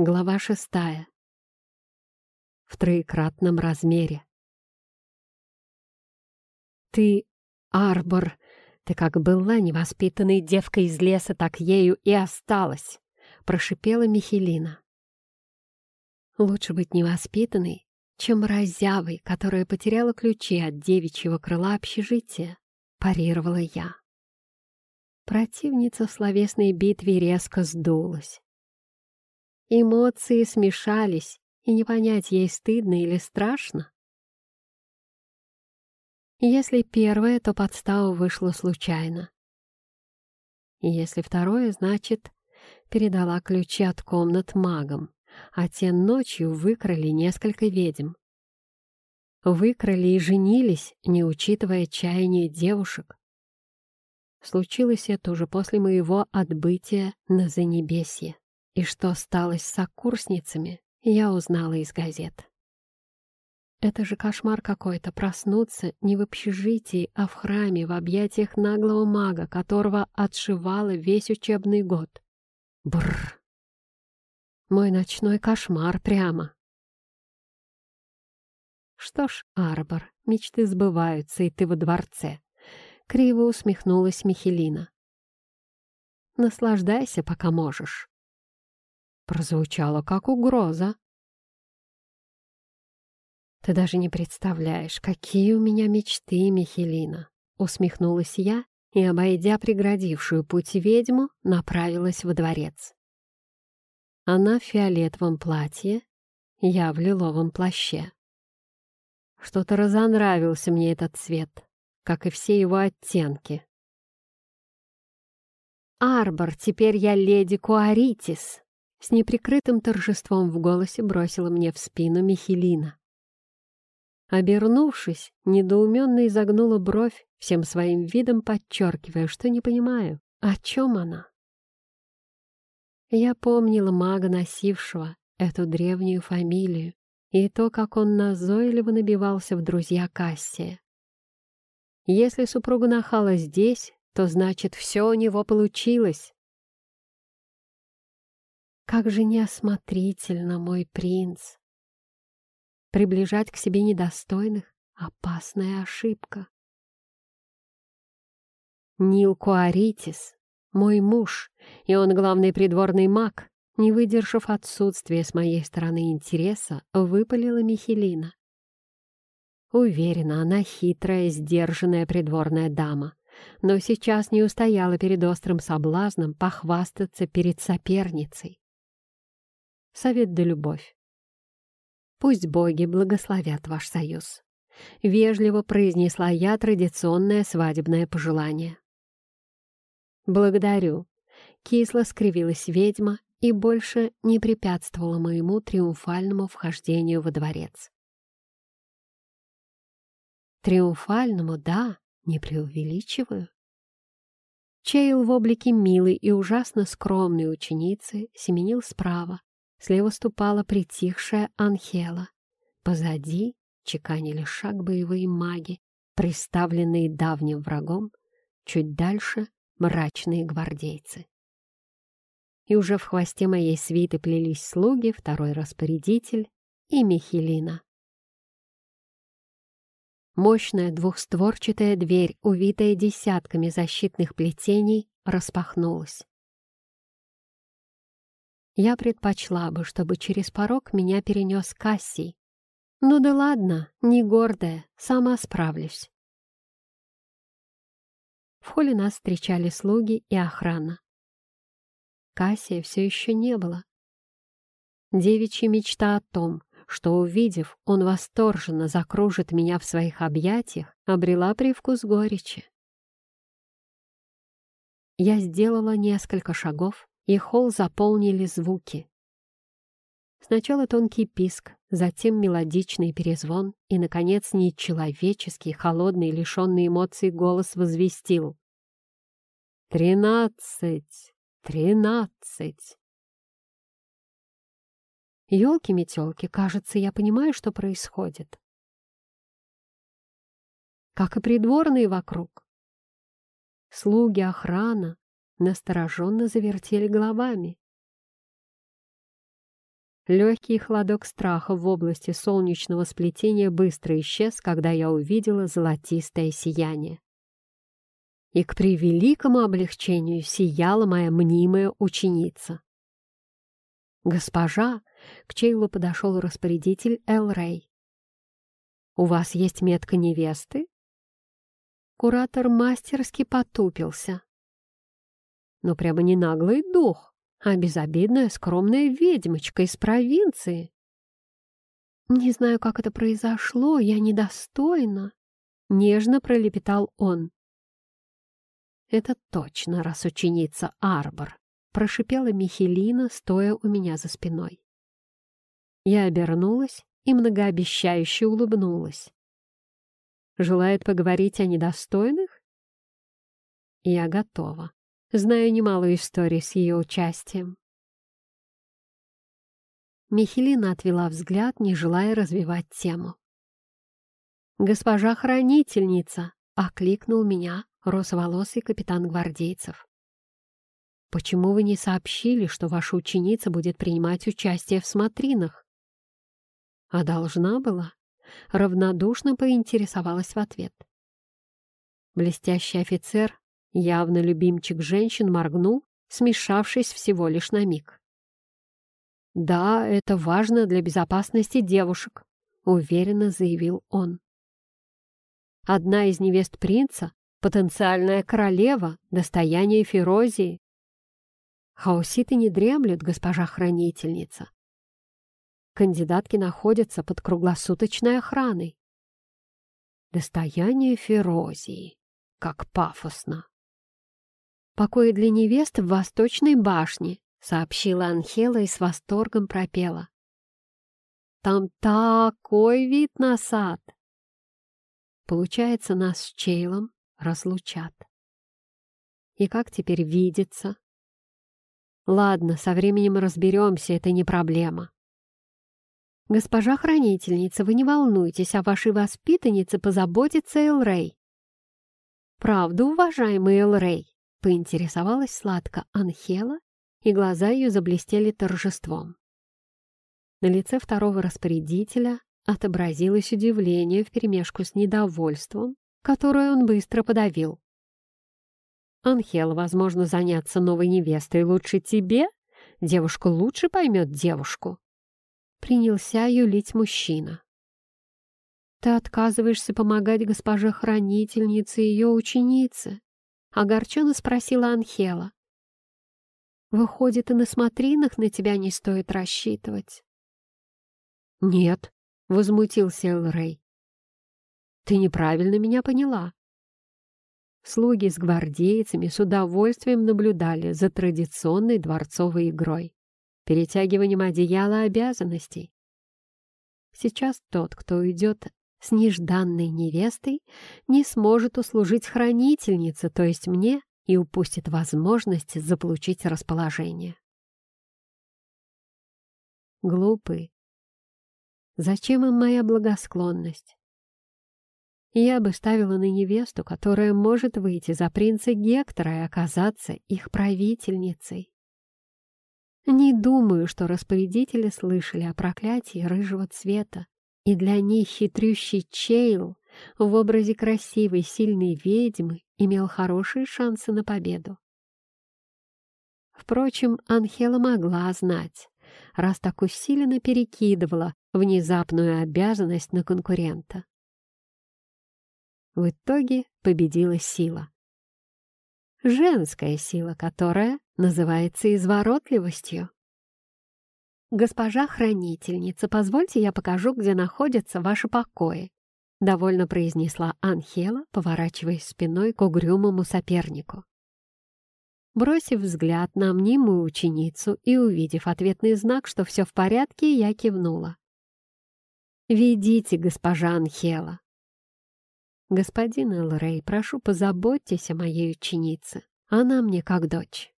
Глава шестая. В троекратном размере. «Ты, Арбор, ты как была невоспитанной девкой из леса, так ею и осталась!» — прошипела Михелина. «Лучше быть невоспитанной, чем разявой, которая потеряла ключи от девичьего крыла общежития», — парировала я. Противница в словесной битве резко сдулась. Эмоции смешались, и не понять, ей стыдно или страшно. Если первое, то подстава вышла случайно. Если второе, значит, передала ключи от комнат магам, а те ночью выкрали несколько ведьм. Выкрали и женились, не учитывая чаяния девушек. Случилось это уже после моего отбытия на Занебесье. И что стало с сокурсницами, я узнала из газет. Это же кошмар какой-то проснуться не в общежитии, а в храме в объятиях наглого мага, которого отшивала весь учебный год. Бррр. Мой ночной кошмар прямо. Что ж, Арбор, мечты сбываются, и ты во дворце. Криво усмехнулась Михелина. Наслаждайся, пока можешь прозвучало как угроза. «Ты даже не представляешь, какие у меня мечты, Михелина!» Усмехнулась я и, обойдя преградившую путь ведьму, направилась во дворец. Она в фиолетовом платье, я в лиловом плаще. Что-то разонравился мне этот цвет, как и все его оттенки. «Арбор, теперь я леди Куаритис!» С неприкрытым торжеством в голосе бросила мне в спину Михелина. Обернувшись, недоуменно изогнула бровь, всем своим видом подчеркивая, что не понимаю, о чем она. Я помнила мага, носившего эту древнюю фамилию, и то, как он назойливо набивался в друзья Кассия. Если супруга нахала здесь, то значит, все у него получилось. Как же неосмотрительно, мой принц! Приближать к себе недостойных — опасная ошибка. Нил Куаритис, мой муж, и он главный придворный маг, не выдержав отсутствия с моей стороны интереса, выпалила Михелина. Уверена, она хитрая, сдержанная придворная дама, но сейчас не устояла перед острым соблазном похвастаться перед соперницей совет да любовь. Пусть боги благословят ваш союз. Вежливо произнесла я традиционное свадебное пожелание. Благодарю. Кисло скривилась ведьма и больше не препятствовала моему триумфальному вхождению во дворец. Триумфальному, да, не преувеличиваю. Чейл в облике милой и ужасно скромной ученицы семенил справа, Слева ступала притихшая Анхела. Позади чеканили шаг боевые маги, приставленные давним врагом, чуть дальше — мрачные гвардейцы. И уже в хвосте моей свиты плелись слуги, второй распорядитель и Михелина. Мощная двухстворчатая дверь, увитая десятками защитных плетений, распахнулась. Я предпочла бы, чтобы через порог меня перенес Кассий. Ну да ладно, не гордая, сама справлюсь. В холле нас встречали слуги и охрана. Кассия все еще не было. Девичья мечта о том, что, увидев, он восторженно закружит меня в своих объятиях, обрела привкус горечи. Я сделала несколько шагов, и холл заполнили звуки. Сначала тонкий писк, затем мелодичный перезвон и, наконец, нечеловеческий, холодный, лишенный эмоций голос возвестил. «Тринадцать! Тринадцать!» Ёлки-метёлки, кажется, я понимаю, что происходит. Как и придворные вокруг. Слуги, охрана, настороженно завертели головами. Легкий холодок страха в области солнечного сплетения быстро исчез, когда я увидела золотистое сияние. И к превеликому облегчению сияла моя мнимая ученица. «Госпожа!» — к Чейлу подошел распорядитель Эл Рэй. «У вас есть метка невесты?» Куратор мастерски потупился. «Ну, прямо не наглый дух, а безобидная скромная ведьмочка из провинции». «Не знаю, как это произошло, я недостойна», — нежно пролепетал он. «Это точно, раз ученица Арбор», — прошипела Михелина, стоя у меня за спиной. Я обернулась и многообещающе улыбнулась. Желает поговорить о недостойных? Я готова. Знаю немало историй с ее участием. Михелина отвела взгляд, не желая развивать тему. «Госпожа хранительница!» — окликнул меня росоволосый капитан гвардейцев. «Почему вы не сообщили, что ваша ученица будет принимать участие в смотринах?» А должна была. Равнодушно поинтересовалась в ответ. Блестящий офицер, явно любимчик женщин, моргнул, смешавшись всего лишь на миг. «Да, это важно для безопасности девушек», — уверенно заявил он. «Одна из невест принца — потенциальная королева, достояние Ферозии. Хаоситы не дремлют, госпожа хранительница. Кандидатки находятся под круглосуточной охраной. Достояние Ферозии. Как пафосно. «Покои для невест в Восточной башне», — сообщила Анхела и с восторгом пропела. «Там такой вид на сад!» Получается, нас с Чейлом разлучат. И как теперь видеться? Ладно, со временем разберемся, это не проблема. «Госпожа хранительница, вы не волнуйтесь, о вашей воспитаннице позаботится Элрей». «Правда, уважаемый Элрей?» — поинтересовалась сладко Анхела, и глаза ее заблестели торжеством. На лице второго распорядителя отобразилось удивление вперемешку с недовольством, которое он быстро подавил. «Анхела, возможно, заняться новой невестой лучше тебе? Девушка лучше поймет девушку» принялся юлить мужчина. «Ты отказываешься помогать госпоже хранительнице и ее ученице?» — огорченно спросила Анхела. «Выходит, и на смотринах на тебя не стоит рассчитывать». «Нет», — возмутился Элрей. «Ты неправильно меня поняла». Слуги с гвардейцами с удовольствием наблюдали за традиционной дворцовой игрой перетягиванием одеяла обязанностей. Сейчас тот, кто уйдет с нежданной невестой, не сможет услужить хранительнице, то есть мне, и упустит возможность заполучить расположение. Глупый. Зачем им моя благосклонность? Я бы ставила на невесту, которая может выйти за принца Гектора и оказаться их правительницей. Не думаю, что распорядители слышали о проклятии рыжего цвета, и для них хитрющий Чейл в образе красивой, сильной ведьмы имел хорошие шансы на победу. Впрочем, Анхела могла знать, раз так усиленно перекидывала внезапную обязанность на конкурента. В итоге победила сила женская сила, которая называется изворотливостью. «Госпожа хранительница, позвольте я покажу, где находятся ваши покои», — довольно произнесла Анхела, поворачиваясь спиной к угрюмому сопернику. Бросив взгляд на мнимую ученицу и увидев ответный знак, что все в порядке, я кивнула. «Ведите, госпожа Анхела», «Господин Элрей, прошу, позаботьтесь о моей ученице. Она мне как дочь».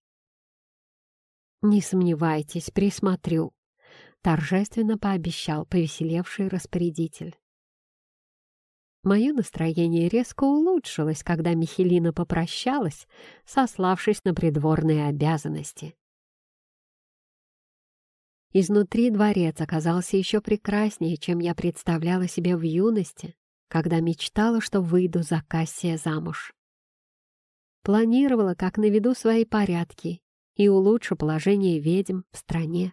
«Не сомневайтесь, присмотрю», — торжественно пообещал повеселевший распорядитель. Мое настроение резко улучшилось, когда Михелина попрощалась, сославшись на придворные обязанности. Изнутри дворец оказался еще прекраснее, чем я представляла себе в юности, когда мечтала, что выйду за Кассия замуж. Планировала, как наведу свои порядки и улучшу положение ведьм в стране.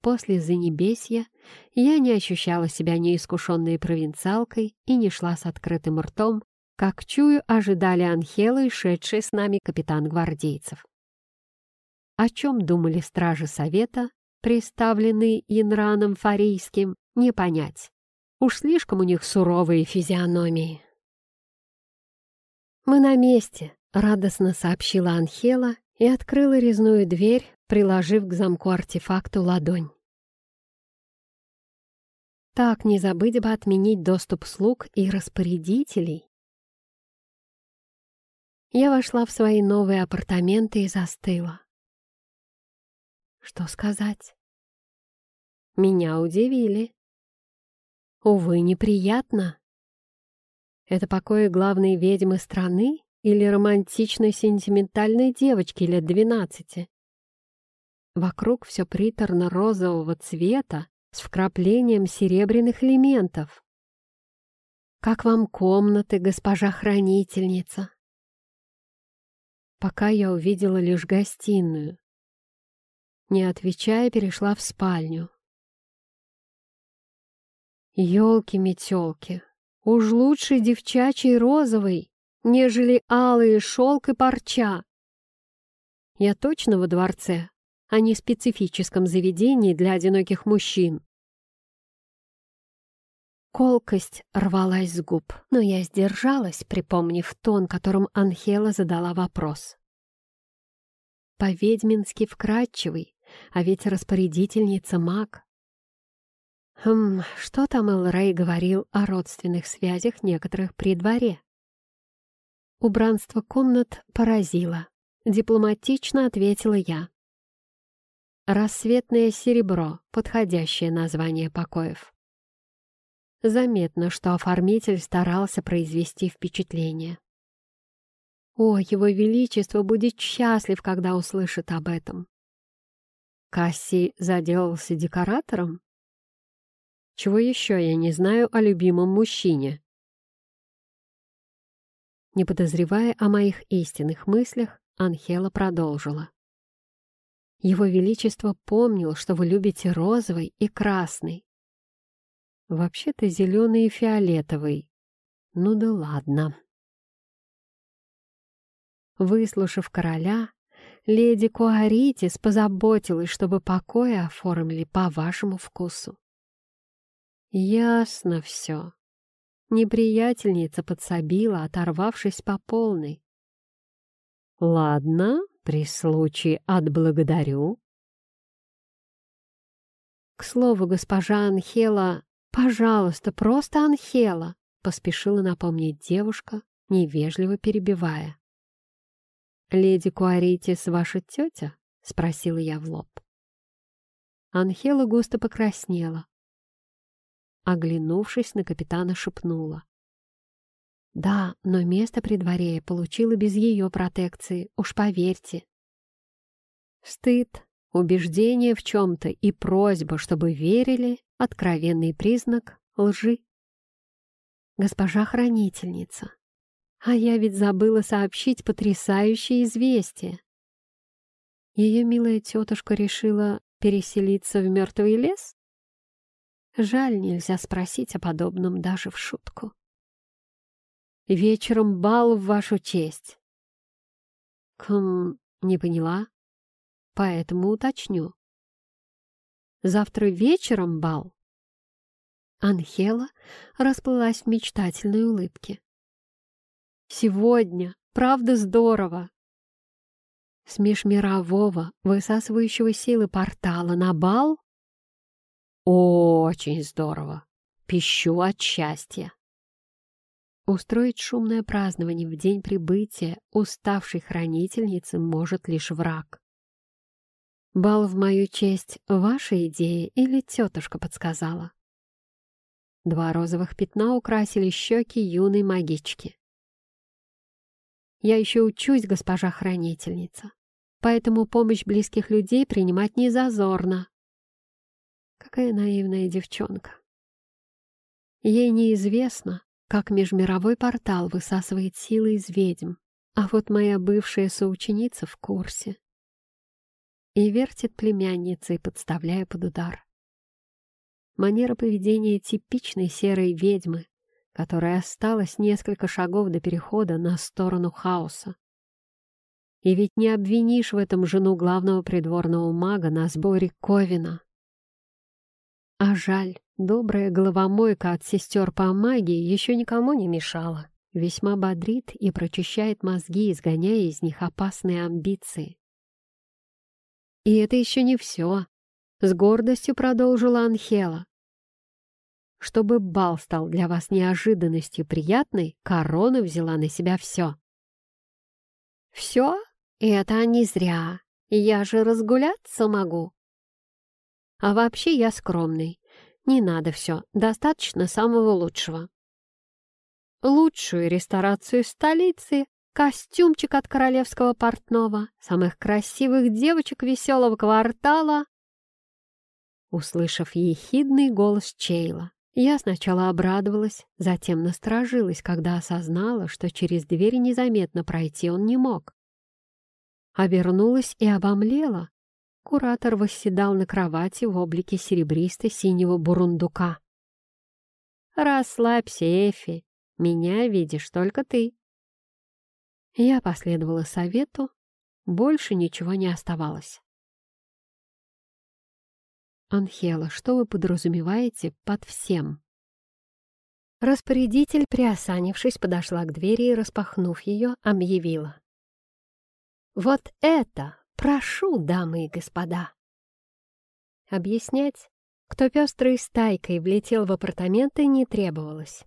После Занебесья я не ощущала себя неискушенной провинциалкой и не шла с открытым ртом, как, чую, ожидали Анхела и шедший с нами капитан гвардейцев. О чем думали стражи совета, приставленные Янраном Фарийским, не понять. Уж слишком у них суровые физиономии. «Мы на месте», — радостно сообщила Анхела и открыла резную дверь, приложив к замку артефакту ладонь. Так не забыть бы отменить доступ слуг и распорядителей. Я вошла в свои новые апартаменты и застыла. Что сказать? Меня удивили. Увы, неприятно. Это покои главной ведьмы страны или романтичной сентиментальной девочки лет двенадцати? Вокруг все приторно-розового цвета с вкраплением серебряных элементов. «Как вам комнаты, госпожа хранительница?» Пока я увидела лишь гостиную, не отвечая, перешла в спальню. Ёлки-метёлки, уж лучше девчачий розовый, нежели алые шелк и парча. Я точно во дворце, а не специфическом заведении для одиноких мужчин. Колкость рвалась с губ, но я сдержалась, припомнив тон, которым Анхела задала вопрос. По-ведьмински вкрадчивый, а ведь распорядительница маг. Хм, что там Элрей говорил о родственных связях некоторых при дворе? Убранство комнат поразило. Дипломатично ответила я. Рассветное серебро — подходящее название покоев. Заметно, что оформитель старался произвести впечатление. О, его величество будет счастлив, когда услышит об этом. Касси заделался декоратором? Чего еще я не знаю о любимом мужчине? Не подозревая о моих истинных мыслях, Анхела продолжила. Его Величество помнил, что вы любите розовый и красный. Вообще-то зеленый и фиолетовый. Ну да ладно. Выслушав короля, леди Куаритис позаботилась, чтобы покои оформили по вашему вкусу. Ясно все. Неприятельница подсобила, оторвавшись по полной. Ладно, при случае отблагодарю. К слову, госпожа Анхела, пожалуйста, просто Анхела, поспешила напомнить девушка, невежливо перебивая. «Леди Куаритис ваша тетя?» — спросила я в лоб. Анхела густо покраснела. Оглянувшись на капитана, шепнула. «Да, но место при дворе я получила без ее протекции, уж поверьте». Стыд, убеждение в чем-то и просьба, чтобы верили — откровенный признак лжи. «Госпожа хранительница, а я ведь забыла сообщить потрясающее известие. Ее милая тетушка решила переселиться в мертвый лес? Жаль, нельзя спросить о подобном даже в шутку. Вечером бал в вашу честь. Км, не поняла, поэтому уточню. Завтра вечером бал? Анхела расплылась в мечтательной улыбке. Сегодня, правда, здорово. С межмирового, высасывающего силы портала на бал? Очень здорово. Пищу от счастья. Устроить шумное празднование в день прибытия уставшей хранительницы может лишь враг. Бал в мою честь — ваша идея или тетушка подсказала? Два розовых пятна украсили щеки юной магички. Я еще учусь, госпожа хранительница. поэтому помощь близких людей принимать не зазорно. Какая наивная девчонка. Ей неизвестно, как межмировой портал высасывает силы из ведьм, а вот моя бывшая соученица в курсе. И вертит племянницей, подставляя под удар. Манера поведения типичной серой ведьмы, которая осталась несколько шагов до перехода на сторону хаоса. И ведь не обвинишь в этом жену главного придворного мага на сборе Ковина. А жаль, добрая головомойка от сестер по магии еще никому не мешала. Весьма бодрит и прочищает мозги, изгоняя из них опасные амбиции. И это еще не все. С гордостью продолжила Анхела. Чтобы бал стал для вас неожиданностью приятной, корона взяла на себя все. Все? Это не зря. Я же разгуляться могу. А вообще я скромный. Не надо все, достаточно самого лучшего. Лучшую ресторацию столицы, костюмчик от королевского портного, самых красивых девочек веселого квартала. Услышав ехидный голос Чейла, я сначала обрадовалась, затем насторожилась, когда осознала, что через дверь незаметно пройти он не мог. Обернулась и обомлела. Куратор восседал на кровати в облике серебристо-синего бурундука. «Расслабься, Эфи, меня видишь только ты». Я последовала совету, больше ничего не оставалось. «Анхела, что вы подразумеваете под всем?» Распорядитель, приосанившись, подошла к двери и, распахнув ее, объявила. «Вот это прошу, дамы и господа!» Объяснять, кто пестрой стайкой влетел в апартаменты, не требовалось.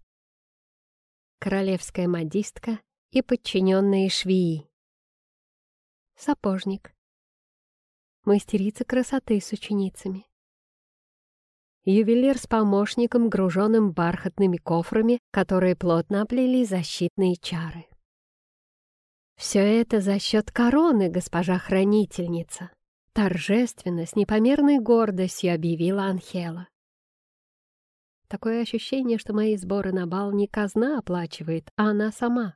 Королевская модистка и подчиненные швеи. Сапожник. Мастерица красоты с ученицами ювелир с помощником, груженным бархатными кофрами, которые плотно оплели защитные чары. «Все это за счет короны, госпожа хранительница!» Торжественно, с непомерной гордостью объявила Анхела. Такое ощущение, что мои сборы на бал не казна оплачивает, а она сама.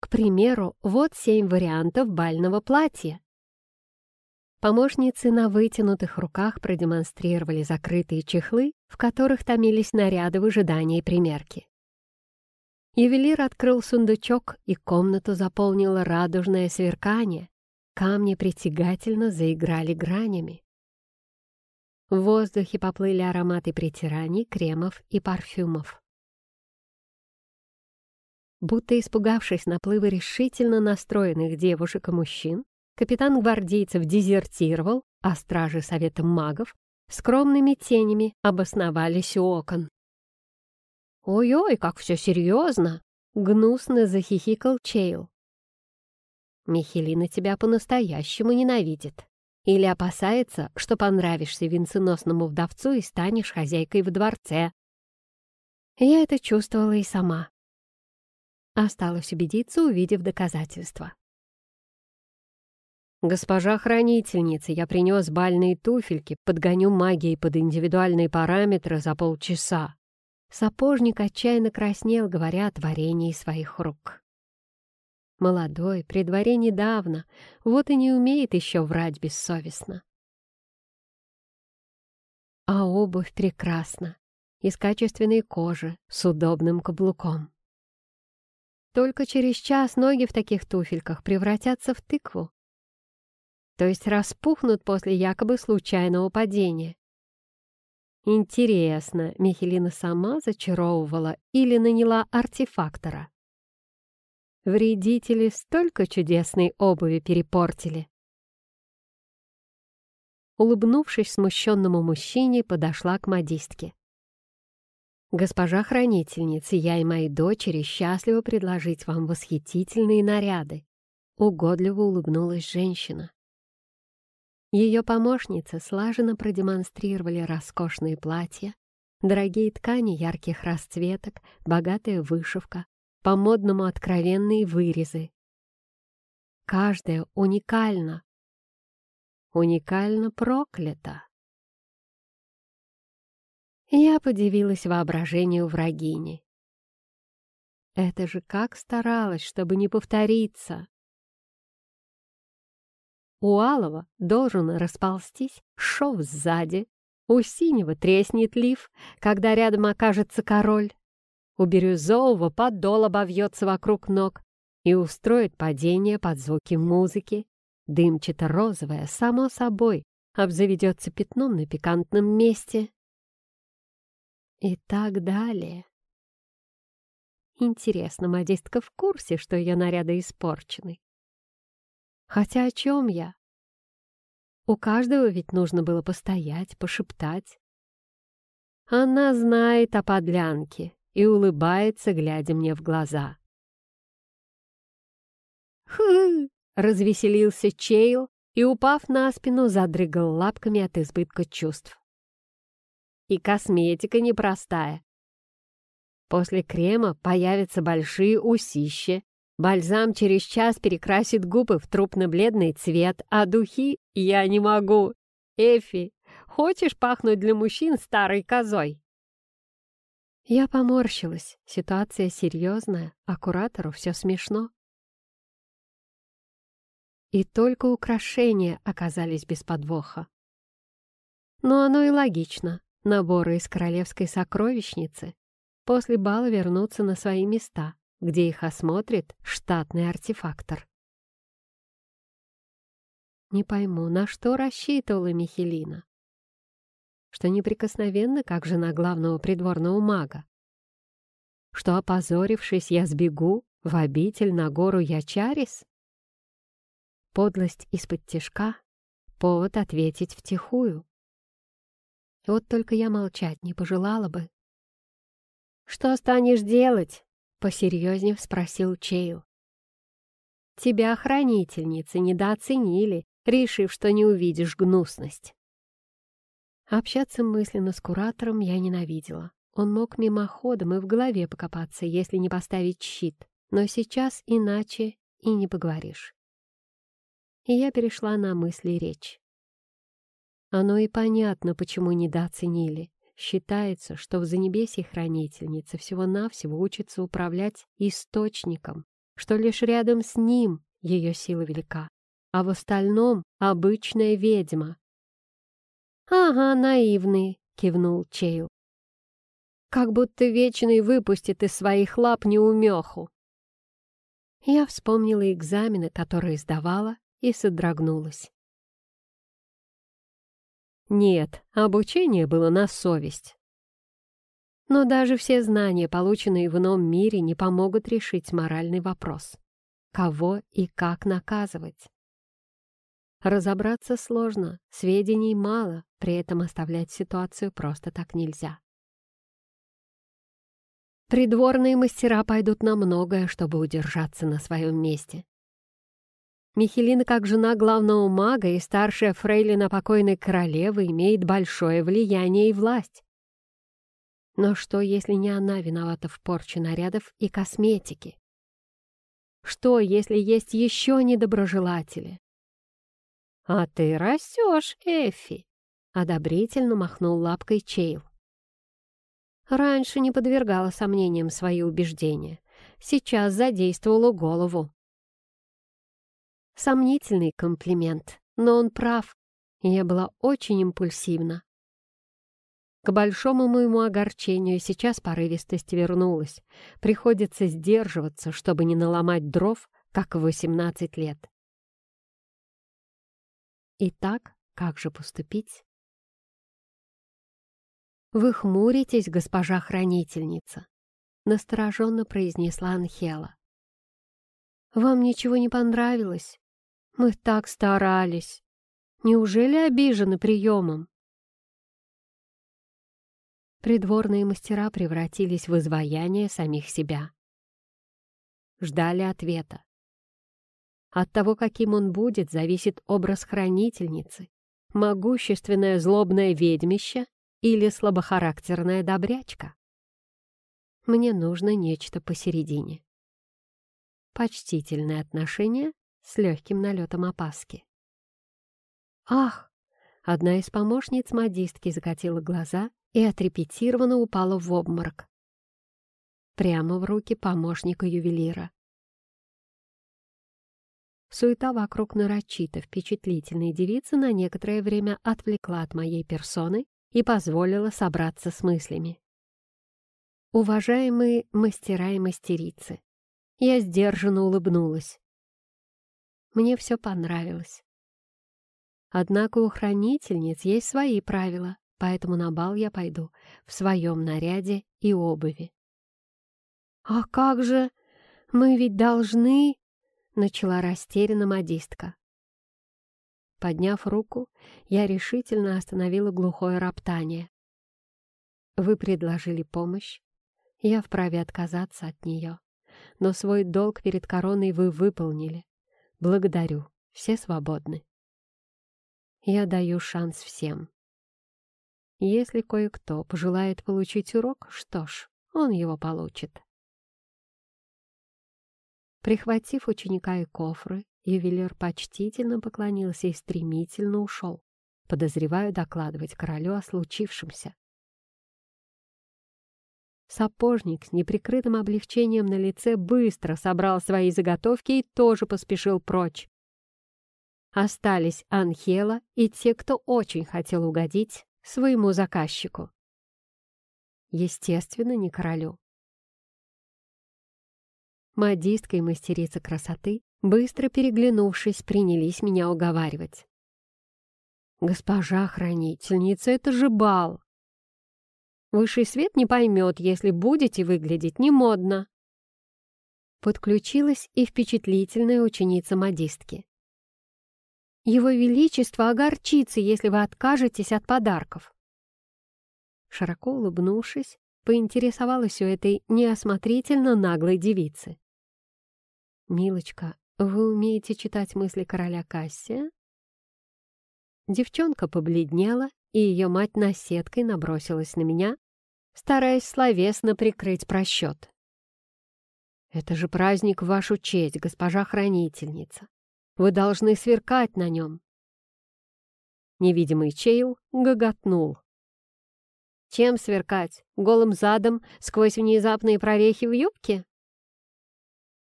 К примеру, вот семь вариантов бального платья. Помощницы на вытянутых руках продемонстрировали закрытые чехлы, в которых томились наряды в ожидании примерки. Ювелир открыл сундучок, и комнату заполнило радужное сверкание. Камни притягательно заиграли гранями. В воздухе поплыли ароматы притираний, кремов и парфюмов. Будто испугавшись наплыва решительно настроенных девушек и мужчин, капитан гвардейцев дезертировал, а стражи Совета магов скромными тенями обосновались у окон. «Ой-ой, как все серьезно!» — гнусно захихикал Чейл. «Михелина тебя по-настоящему ненавидит. Или опасается, что понравишься венценосному вдовцу и станешь хозяйкой в дворце». Я это чувствовала и сама. Осталось убедиться, увидев доказательства. «Госпожа хранительница, я принес бальные туфельки, подгоню магией под индивидуальные параметры за полчаса». Сапожник отчаянно краснел, говоря о творении своих рук. Молодой, при дворе недавно, вот и не умеет еще врать бессовестно. А обувь прекрасна, из качественной кожи, с удобным каблуком. Только через час ноги в таких туфельках превратятся в тыкву, то есть распухнут после якобы случайного падения. Интересно, Михелина сама зачаровывала или наняла артефактора? Вредители столько чудесной обуви перепортили. Улыбнувшись смущенному мужчине, подошла к модистке. «Госпожа хранительница, я и мои дочери счастливы предложить вам восхитительные наряды», — угодливо улыбнулась женщина. Ее помощницы слаженно продемонстрировали роскошные платья, дорогие ткани ярких расцветок, богатая вышивка, по-модному откровенные вырезы. каждая уникальна. Уникально проклята. Я подивилась воображению врагини. Это же как старалась, чтобы не повториться. У Алова должен расползтись шов сзади, у синего треснет лиф, когда рядом окажется король. У бирюзового подол обовьется вокруг ног и устроит падение под звуки музыки. Дымчато-розовое, само собой, обзаведется пятном на пикантном месте. И так далее. Интересно, модистка в курсе, что ее наряды испорчены? Хотя о чем я? У каждого ведь нужно было постоять, пошептать. Она знает о подлянке и улыбается, глядя мне в глаза. «Хы!» — развеселился Чейл и, упав на спину, задрыгал лапками от избытка чувств. И косметика непростая. После крема появятся большие усища, бальзам через час перекрасит губы в трупно-бледный цвет, а духи я не могу. Эфи, хочешь пахнуть для мужчин старой козой? Я поморщилась. Ситуация серьезная, а куратору все смешно. И только украшения оказались без подвоха. Но оно и логично. Наборы из королевской сокровищницы после бала вернутся на свои места, где их осмотрит штатный артефактор. Не пойму, на что рассчитывала Михелина? что неприкосновенна, как жена главного придворного мага, что, опозорившись, я сбегу в обитель на гору Ячарис? Подлость из-под тишка — повод ответить втихую. Вот только я молчать не пожелала бы. «Что станешь делать?» — посерьезнее спросил Чейл. «Тебя хранительницы недооценили, решив, что не увидишь гнусность». Общаться мысленно с куратором я ненавидела. Он мог мимоходом и в голове покопаться, если не поставить щит. Но сейчас иначе и не поговоришь. И я перешла на мысли речь. Оно и понятно, почему недооценили. Считается, что в Занебесье хранительница всего-навсего учится управлять источником, что лишь рядом с ним ее сила велика, а в остальном — обычная ведьма, «Ага, наивный», — кивнул Чейл. «Как будто Вечный выпустит из своих лап неумеху». Я вспомнила экзамены, которые сдавала, и содрогнулась. Нет, обучение было на совесть. Но даже все знания, полученные в ином мире, не помогут решить моральный вопрос. Кого и как наказывать? Разобраться сложно, сведений мало, при этом оставлять ситуацию просто так нельзя. Придворные мастера пойдут на многое, чтобы удержаться на своем месте. Михелина, как жена главного мага и старшая фрейлина покойной королевы, имеет большое влияние и власть. Но что, если не она виновата в порче нарядов и косметики? Что, если есть еще недоброжелатели? «А ты растешь, Эффи!» — одобрительно махнул лапкой Чейл. Раньше не подвергала сомнениям свои убеждения. Сейчас задействовала голову. Сомнительный комплимент, но он прав. Я была очень импульсивна. К большому моему огорчению сейчас порывистость вернулась. Приходится сдерживаться, чтобы не наломать дров, как в восемнадцать лет. Итак, как же поступить? «Вы хмуритесь, госпожа хранительница», — настороженно произнесла Анхела. «Вам ничего не понравилось? Мы так старались. Неужели обижены приемом?» Придворные мастера превратились в изваяние самих себя. Ждали ответа. От того, каким он будет, зависит образ хранительницы, могущественное злобное ведьмище или слабохарактерная добрячка. Мне нужно нечто посередине. Почтительное отношение с легким налетом опаски. «Ах!» — одна из помощниц модистки закатила глаза и отрепетированно упала в обморок. Прямо в руки помощника ювелира. Суета вокруг нарочито впечатлительной девицы на некоторое время отвлекла от моей персоны и позволила собраться с мыслями. Уважаемые мастера и мастерицы, я сдержанно улыбнулась. Мне все понравилось. Однако у хранительниц есть свои правила, поэтому на бал я пойду в своем наряде и обуви. «А как же? Мы ведь должны...» — начала растерянно модистка. Подняв руку, я решительно остановила глухое роптание. «Вы предложили помощь, я вправе отказаться от нее, но свой долг перед короной вы выполнили. Благодарю, все свободны. Я даю шанс всем. Если кое-кто пожелает получить урок, что ж, он его получит. Прихватив ученика и кофры, ювелир почтительно поклонился и стремительно ушел. Подозреваю докладывать королю о случившемся. Сапожник с неприкрытым облегчением на лице быстро собрал свои заготовки и тоже поспешил прочь. Остались Анхела и те, кто очень хотел угодить своему заказчику. Естественно, не королю. Модистка и мастерица красоты, быстро переглянувшись, принялись меня уговаривать. «Госпожа хранительница, это же бал! Высший свет не поймет, если будете выглядеть немодно. Подключилась и впечатлительная ученица модистки. Его Величество огорчится, если вы откажетесь от подарков. Широко улыбнувшись, поинтересовалась у этой неосмотрительно наглой девицы. «Милочка, вы умеете читать мысли короля Кассия?» Девчонка побледнела, и ее мать наседкой набросилась на меня, стараясь словесно прикрыть просчет. «Это же праздник в вашу честь, госпожа хранительница. Вы должны сверкать на нем». Невидимый Чейл гоготнул. «Чем сверкать? Голым задом сквозь внезапные прорехи в юбке?»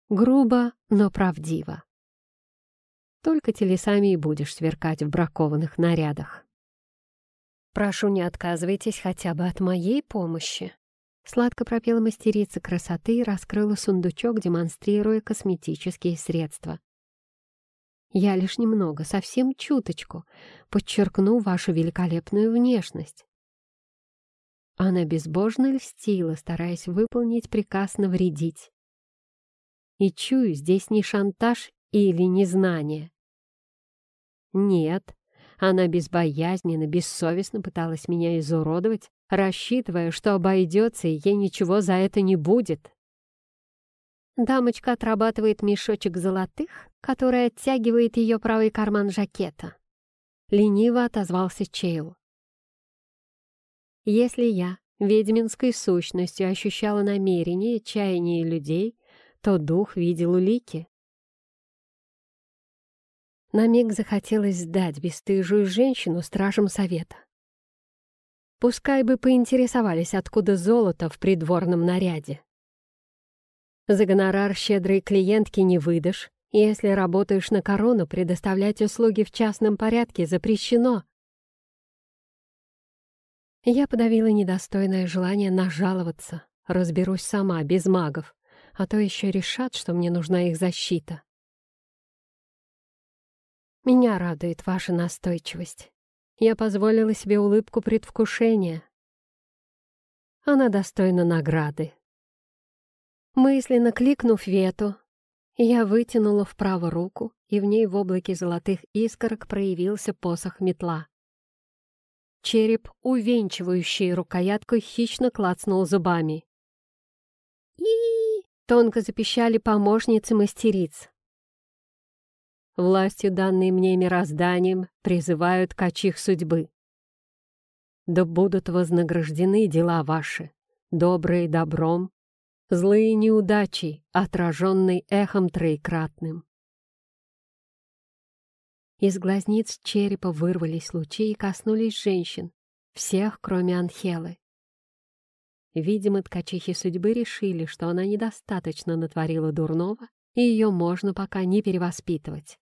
Грубо, но правдиво. Только телесами и будешь сверкать в бракованных нарядах. Прошу, не отказывайтесь хотя бы от моей помощи». Сладко пропела мастерица красоты и раскрыла сундучок, демонстрируя косметические средства. «Я лишь немного, совсем чуточку, подчеркну вашу великолепную внешность». Она безбожно льстила, стараясь выполнить приказ навредить. И чую, здесь не шантаж или незнание. Нет, она безбоязненно, бессовестно пыталась меня изуродовать, рассчитывая, что обойдется, и ей ничего за это не будет. Дамочка отрабатывает мешочек золотых, который оттягивает ее правый карман жакета. Лениво отозвался Чейл. Если я ведьминской сущностью ощущала намерения и чаяния людей, то дух видел улики. На миг захотелось сдать бесстыжую женщину стражам совета. Пускай бы поинтересовались, откуда золото в придворном наряде. За гонорар щедрой клиентки не выдашь, если работаешь на корону, предоставлять услуги в частном порядке запрещено. Я подавила недостойное желание нажаловаться. Разберусь сама, без магов, а то еще решат, что мне нужна их защита. Меня радует ваша настойчивость. Я позволила себе улыбку предвкушения. Она достойна награды. Мысленно кликнув вету, я вытянула вправо руку, и в ней в облаке золотых искорок проявился посох метла. Череп, увенчивающий рукоятку, хищно клацнул зубами. и тонко запищали помощницы мастериц. Властью, данной мне мирозданием, призывают качих судьбы. Да будут вознаграждены дела ваши, добрые добром, злые неудачей, отраженной эхом троекратным. Из глазниц черепа вырвались лучи и коснулись женщин, всех, кроме Анхелы. Видимо, ткачихи судьбы решили, что она недостаточно натворила дурного, и ее можно пока не перевоспитывать.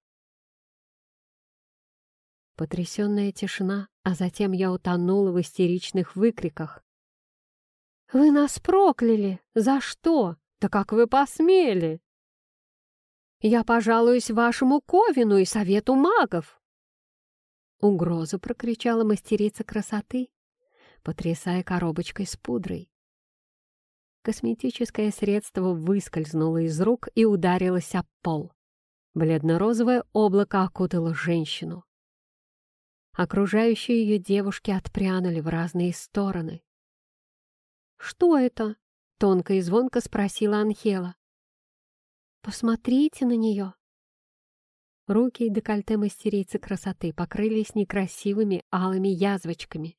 Потрясенная тишина, а затем я утонула в истеричных выкриках. «Вы нас прокляли! За что? Да как вы посмели!» Я пожалуюсь вашему Ковину и совету магов!» Угрозу прокричала мастерица красоты, потрясая коробочкой с пудрой. Косметическое средство выскользнуло из рук и ударилось об пол. Бледно-розовое облако окутало женщину. Окружающие ее девушки отпрянули в разные стороны. «Что это?» — тонко и звонко спросила Анхела. Посмотрите на нее!» Руки и декольте мастерицы красоты покрылись некрасивыми алыми язвочками.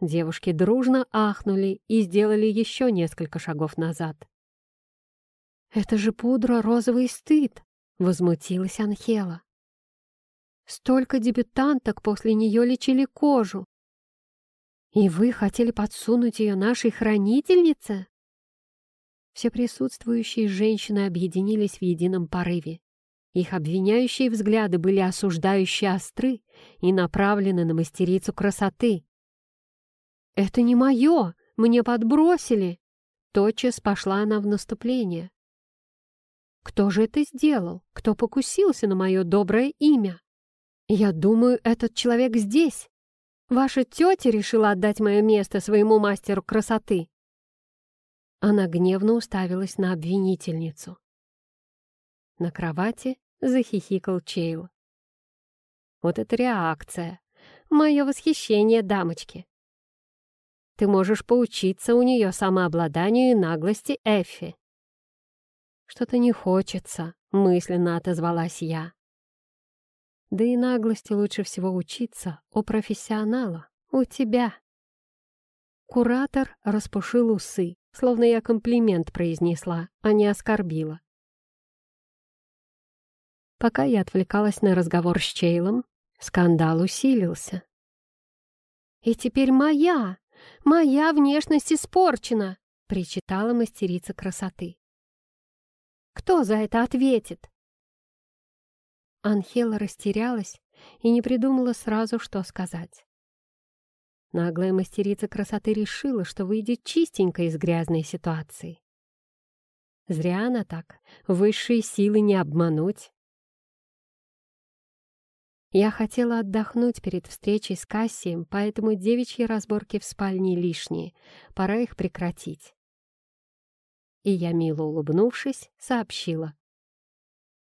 Девушки дружно ахнули и сделали еще несколько шагов назад. «Это же пудра розовый стыд!» — возмутилась Анхела. «Столько дебютанток после нее лечили кожу. И вы хотели подсунуть ее нашей хранительнице?» Все присутствующие женщины объединились в едином порыве. Их обвиняющие взгляды были осуждающие остры и направлены на мастерицу красоты. «Это не мое! Мне подбросили!» Тотчас пошла она в наступление. «Кто же это сделал? Кто покусился на мое доброе имя? Я думаю, этот человек здесь. Ваша тетя решила отдать мое место своему мастеру красоты. Она гневно уставилась на обвинительницу. На кровати захихикал Чейл. Вот это реакция. Мое восхищение дамочки. Ты можешь поучиться у нее самообладанию и наглости Эффи. Что-то не хочется, мысленно отозвалась я. Да и наглости лучше всего учиться у профессионала, у тебя. Куратор распушил усы, словно я комплимент произнесла, а не оскорбила. Пока я отвлекалась на разговор с Чейлом, скандал усилился. «И теперь моя, моя внешность испорчена!» — причитала мастерица красоты. «Кто за это ответит?» Анхела растерялась и не придумала сразу, что сказать. Наглая мастерица красоты решила, что выйдет чистенько из грязной ситуации. Зря она так, высшие силы не обмануть. Я хотела отдохнуть перед встречей с Кассием, поэтому девичьи разборки в спальне лишние, пора их прекратить. И я, мило улыбнувшись, сообщила.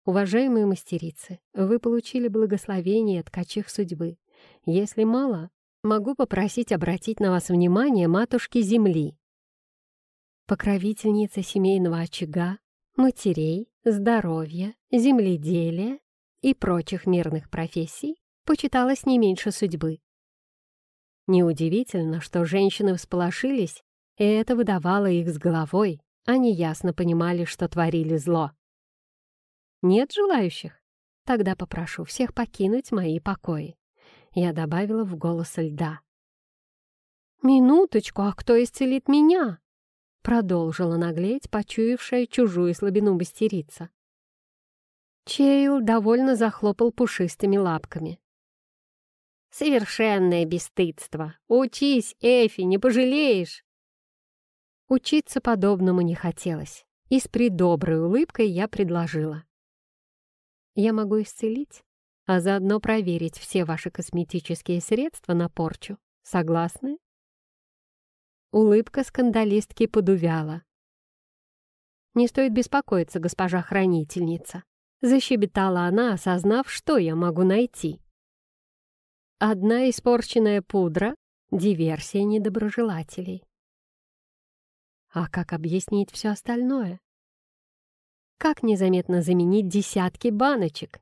«Уважаемые мастерицы, вы получили благословение ткачих судьбы. Если мало, могу попросить обратить на вас внимание матушки Земли, покровительницы семейного очага, матерей, здоровья, земледелия и прочих мирных профессий, почиталась не меньше судьбы. Неудивительно, что женщины всполошились, и это выдавало их с головой, они ясно понимали, что творили зло. Нет желающих? Тогда попрошу всех покинуть мои покои. Я добавила в голос льда. «Минуточку, а кто исцелит меня?» Продолжила наглеть, почуявшая чужую слабину мастерица. Чейл довольно захлопал пушистыми лапками. «Совершенное бесстыдство! Учись, Эфи, не пожалеешь!» Учиться подобному не хотелось, и с придоброй улыбкой я предложила. «Я могу исцелить, а заодно проверить все ваши косметические средства на порчу. Согласны?» Улыбка скандалистки подувяла. «Не стоит беспокоиться, госпожа хранительница», — защебетала она, осознав, что я могу найти. Одна испорченная пудра — диверсия недоброжелателей. А как объяснить все остальное? Как незаметно заменить десятки баночек,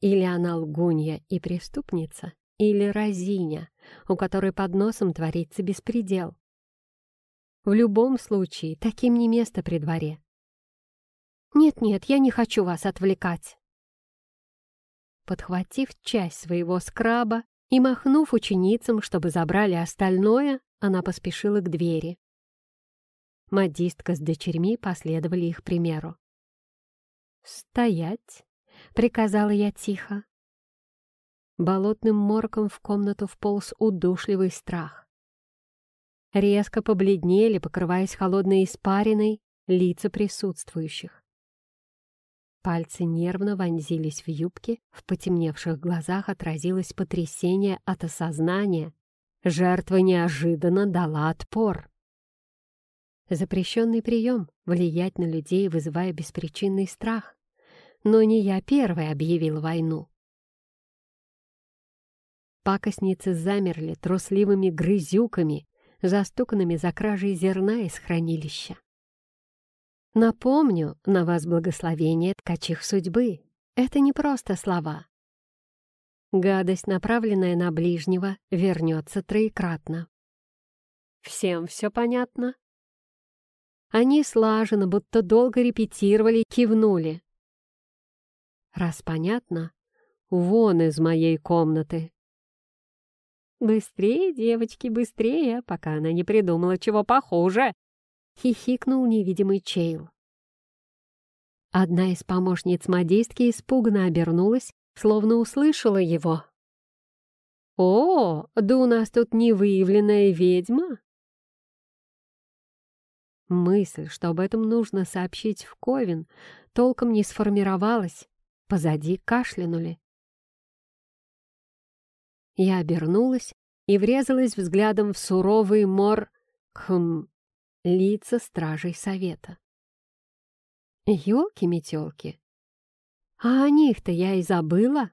или она лгунья и преступница, или разиня, у которой под носом творится беспредел. В любом случае, таким не место при дворе. «Нет-нет, я не хочу вас отвлекать». подхватив часть своего скраба и махнув ученицам, чтобы забрали остальное, она поспешила к двери. Модистка с дочерьми последовали их примеру. «Стоять!» — приказала я тихо. Болотным морком в комнату вполз удушливый страх. Резко побледнели, покрываясь холодной испариной, лица присутствующих. Пальцы нервно вонзились в юбки, в потемневших глазах отразилось потрясение от осознания. Жертва неожиданно дала отпор. Запрещенный прием — влиять на людей, вызывая беспричинный страх. Но не я первой объявил войну. Пакостницы замерли трусливыми грызюками, застуканными за кражей зерна из хранилища. Напомню, на вас благословение ткачих судьбы. Это не просто слова. Гадость, направленная на ближнего, вернется троекратно. Всем все понятно? Они слаженно, будто долго репетировали, кивнули. Раз понятно, вон из моей комнаты. «Быстрее, девочки, быстрее, пока она не придумала чего похуже!» — хихикнул невидимый Чейл. Одна из помощниц модистки испуганно обернулась, словно услышала его. «О, да у нас тут невыявленная ведьма!» Мысль, что об этом нужно сообщить в Ковен, толком не сформировалась. Позади кашлянули. Я обернулась и врезалась взглядом в суровый мор... Хм... лица стражей совета. Ёлки-метёлки. А о них-то я и забыла.